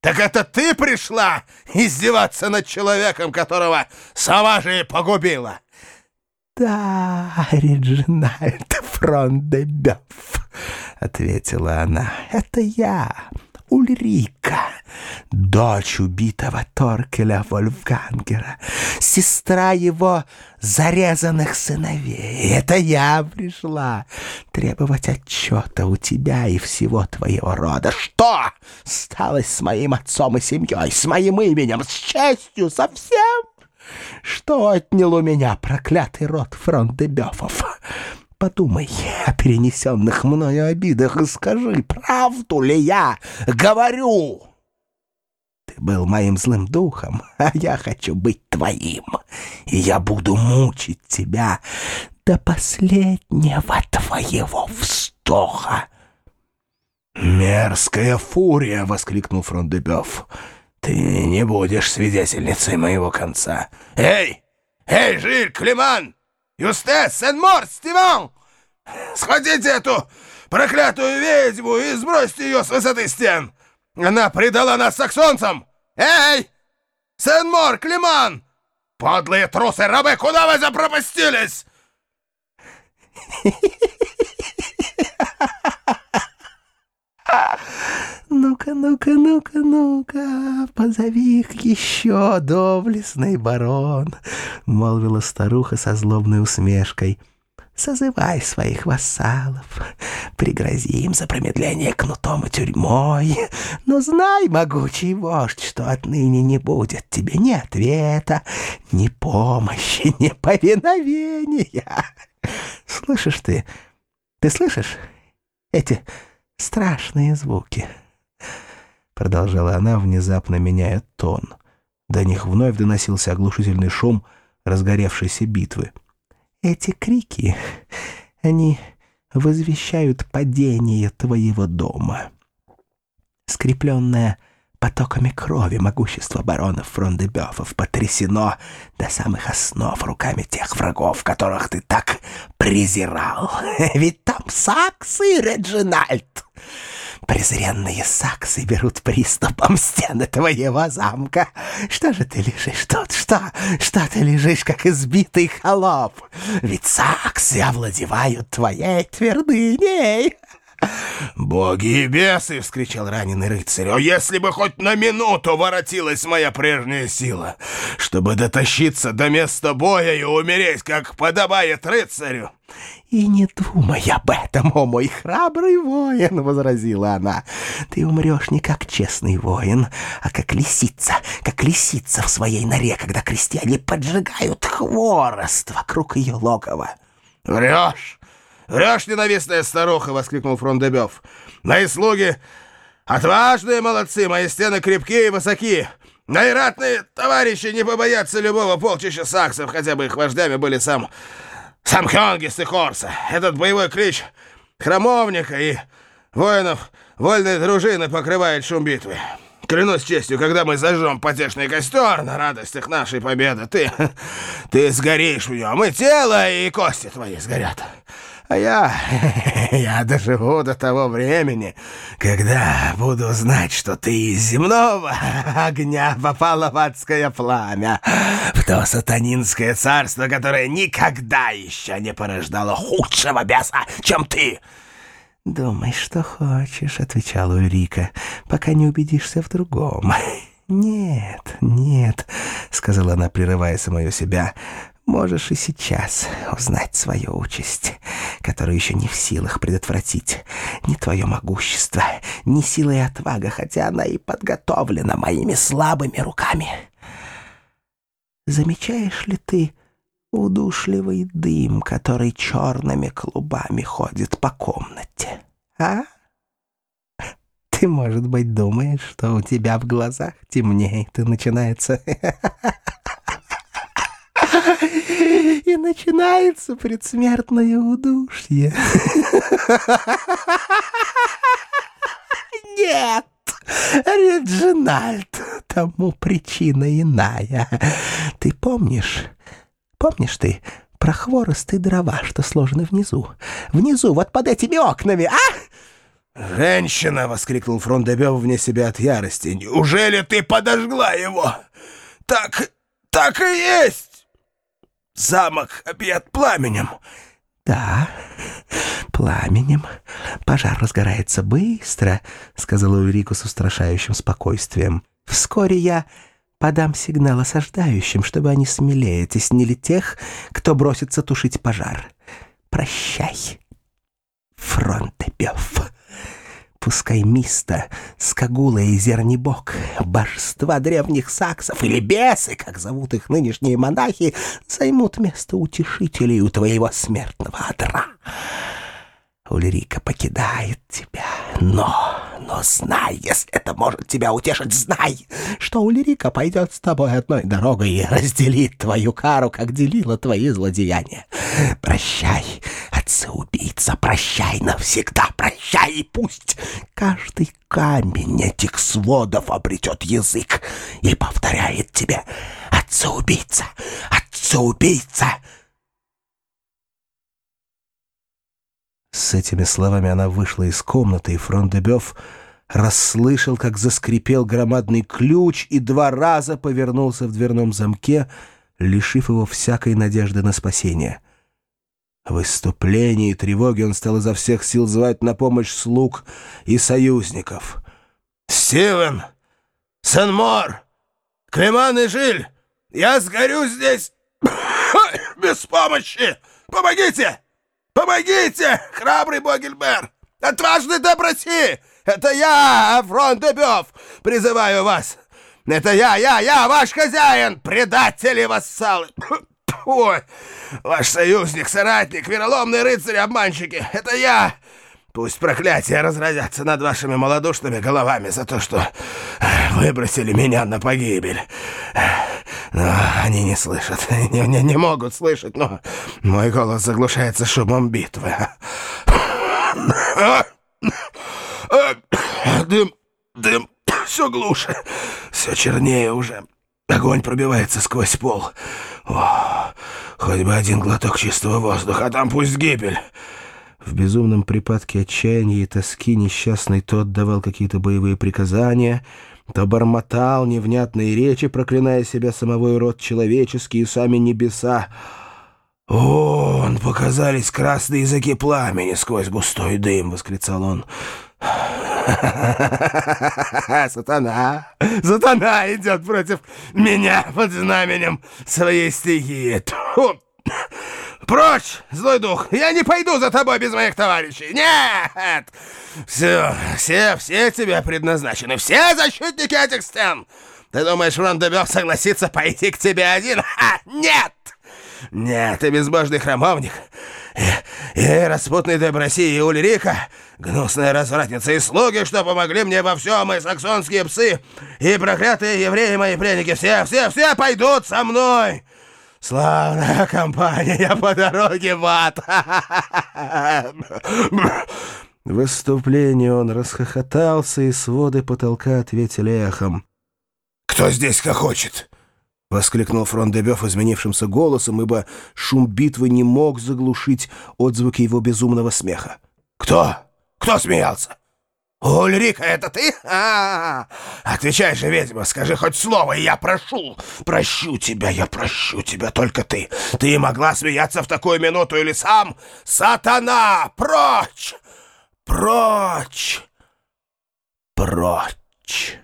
Так это ты пришла издеваться над человеком, которого сама же и погубила? «Да, Реджинальд Фрондебёв», — ответила она, — «это я, Ульрика, дочь убитого Торкеля Вольфгангера, сестра его зарезанных сыновей. Это я пришла требовать отчета у тебя и всего твоего рода. Что стало с моим отцом и семьей, с моим именем, с честью, со всем?» Что отнял у меня проклятый род Фронтебёфов? Подумай о перенесенных мною обидах и скажи, правду ли я говорю? Ты был моим злым духом, а я хочу быть твоим, и я буду мучить тебя до последнего твоего вздоха. «Мерзкая фурия!» — воскликнул Фрондебёв. Ты не будешь свидетельницей моего конца. Эй! Эй, Жиль, Климан! Юстес, Сен-Мор, Стиван! Схватите эту проклятую ведьму и сбросьте ее с высоты стен! Она предала нас саксонцам! Эй! Сен-Мор, Климан! Подлые трусы, рабы, куда вы запропастились? «Ну-ка, ну-ка, ну-ка, ну-ка, позови их еще, доблестный барон!» — молвила старуха со злобной усмешкой. «Созывай своих вассалов, пригрози им за промедление кнутом и тюрьмой, но знай, могучий вождь, что отныне не будет тебе ни ответа, ни помощи, ни повиновения. Слышишь ты, ты слышишь эти страшные звуки?» продолжала она, внезапно меняя тон. До них вновь доносился оглушительный шум разгоревшейся битвы. «Эти крики, они возвещают падение твоего дома. Скрепленное потоками крови могущество баронов Фрондебёфов потрясено до самых основ руками тех врагов, которых ты так презирал. Ведь там саксы, Реджинальд!» Презренные саксы берут приступом стены твоего замка. Что же ты лежишь тут? Что? Что ты лежишь, как избитый холоп? Ведь саксы овладевают твоей твердыней. «Боги и бесы!» — вскричал раненый рыцарь. «О, если бы хоть на минуту воротилась моя прежняя сила, чтобы дотащиться до места боя и умереть, как подобает рыцарю!» «И не думай об этом, о мой храбрый воин!» — возразила она. «Ты умрешь не как честный воин, а как лисица, как лисица в своей норе, когда крестьяне поджигают хворост вокруг ее логова». «Врешь! «Врешь, ненавистная старуха!» — воскликнул Фрондебёв. «Мои слуги отважные молодцы, мои стены крепкие и высоки. Мои ратные товарищи не побоятся любого полчища саксов, хотя бы их вождями были сам... сам Хёнгис и Хорса. Этот боевой клич храмовника и воинов вольной дружины покрывает шум битвы». Клянусь честью, когда мы зажжем потешный костер на радостях нашей победы, ты... ты сгоришь в нем, и тело, и кости твои сгорят. А я... я доживу до того времени, когда буду знать, что ты из земного огня попала в адское пламя, в то сатанинское царство, которое никогда еще не порождало худшего беса, чем ты!» «Думай, что хочешь», — отвечала Ульрика, — «пока не убедишься в другом». «Нет, нет», — сказала она, прерывая самое себя, Можешь и сейчас узнать свою участь, которую еще не в силах предотвратить. Ни твое могущество, ни сила и отвага, хотя она и подготовлена моими слабыми руками. Замечаешь ли ты удушливый дым, который черными клубами ходит по комнате, а? Ты, может быть, думаешь, что у тебя в глазах темнеет и начинается и начинается предсмертное удушье. Нет, Реджинальд, тому причина иная. Ты помнишь, помнишь ты про хворосты дрова, что сложены внизу? Внизу, вот под этими окнами, а? «Женщина!» — воскликнул Фрондебев вне себя от ярости. «Неужели ты подожгла его? Так, так и есть! Замок объят пламенем!» «Да, пламенем. Пожар разгорается быстро», — сказала Ульрика с устрашающим спокойствием. «Вскоре я подам сигнал осаждающим, чтобы они смелее теснили тех, кто бросится тушить пожар. Прощай, Фронтебёв». Пускай Миста, Скагула и Зернебок, божества древних саксов или бесы, как зовут их нынешние монахи, займут место утешителей у твоего смертного одра. Ульрика покидает тебя, но, но знай, если это может тебя утешить, знай, что Ульрика пойдет с тобой одной дорогой и разделит твою кару, как делила твои злодеяния. Прощай, отца-убийца, прощай навсегда, прощай, и пусть каждый камень этих сводов обретет язык и повторяет тебе «Отца-убийца! Отца-убийца!» С этими словами она вышла из комнаты, и Фрондебёв расслышал, как заскрипел громадный ключ и два раза повернулся в дверном замке, лишив его всякой надежды на спасение. В выступлении и тревоге он стал изо всех сил звать на помощь слуг и союзников. «Стивен! Сен-Мор! Клеман и Жиль! Я сгорю здесь без помощи! Помогите! Помогите, храбрый Богельбер! Отважный Доброси! Это я, Фронт Дебёв, призываю вас! Это я, я, я, ваш хозяин, предатели вассалы! Ой, ваш союзник, соратник, вероломные рыцари-обманщики! Это я! Пусть проклятия разразятся над вашими малодушными головами за то, что выбросили меня на погибель. Но они не слышат, не, не, не могут слышать, но мой голос заглушается шумом битвы. Дым, дым, все глуше, все чернее уже. Огонь пробивается сквозь пол. О, хоть бы один глоток чистого воздуха, а там пусть гибель. В безумном припадке отчаяния и тоски несчастный то отдавал какие-то боевые приказания, то бормотал невнятные речи, проклиная себя самого и род человеческий и сами небеса. «Он, показались красные языки пламени сквозь густой дым!» — восклицал он. «Сатана! Сатана идет против меня под знаменем своей стихии! Тьфу! Прочь, злой дух! Я не пойду за тобой без моих товарищей! Нет! Все, все, все тебе предназначены! Все защитники этих стен! Ты думаешь, Рандебёв согласится пойти к тебе один? Ха! Нет! Нет, ты безбожный храмовник! И, и распутный Деброси и Ульрика, гнусная развратница и слуги, что помогли мне во всем, и саксонские псы, и проклятые евреи мои пленники, все, все, все пойдут со мной!» Славная компания по дороге в ад. В выступлении он расхохотался, и своды потолка ответили эхом. «Кто здесь хохочет?» — воскликнул Фрондебёв изменившимся голосом, ибо шум битвы не мог заглушить отзвуки его безумного смеха. «Кто? Кто смеялся?» «Ульрика, это ты? А, -а, а Отвечай же, ведьма, скажи хоть слово, и я прошу, прощу тебя, я прощу тебя, только ты. Ты могла смеяться в такую минуту или сам? Сатана, прочь! Прочь! Прочь!»